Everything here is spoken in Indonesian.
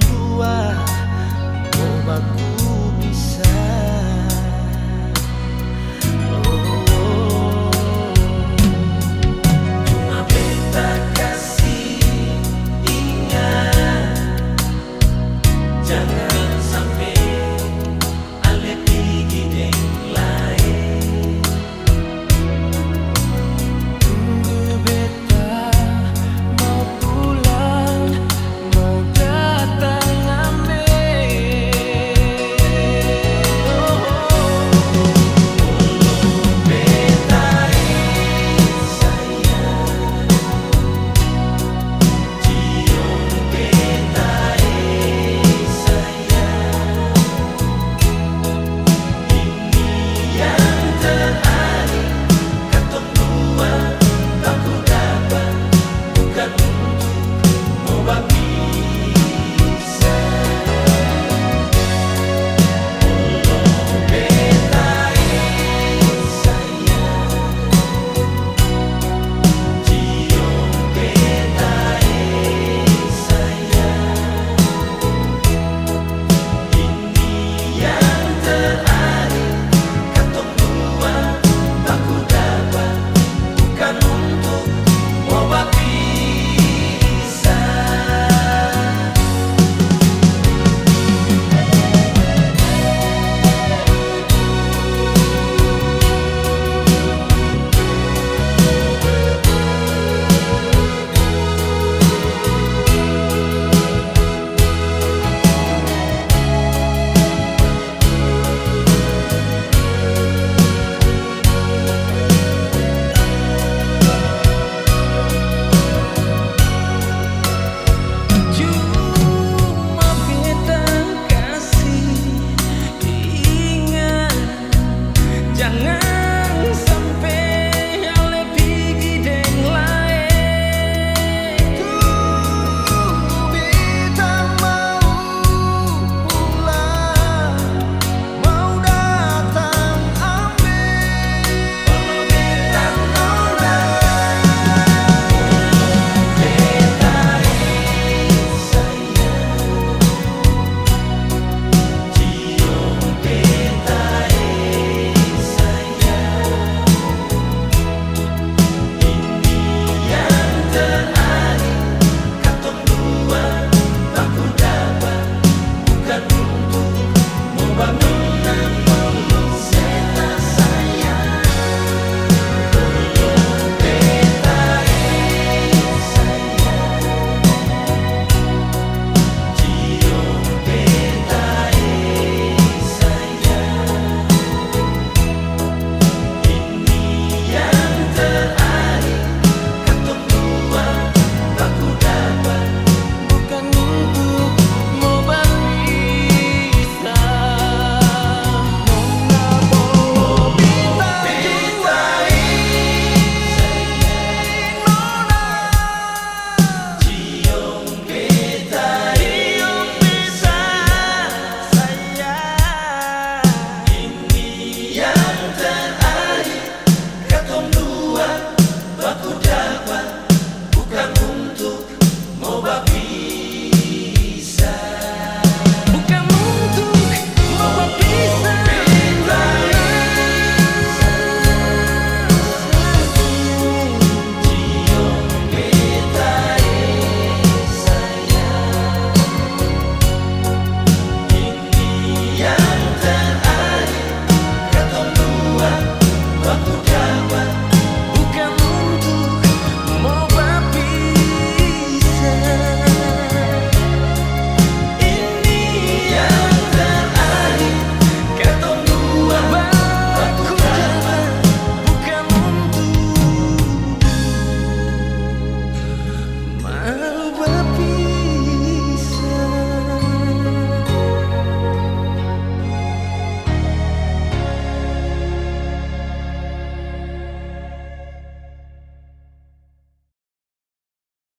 dua Mau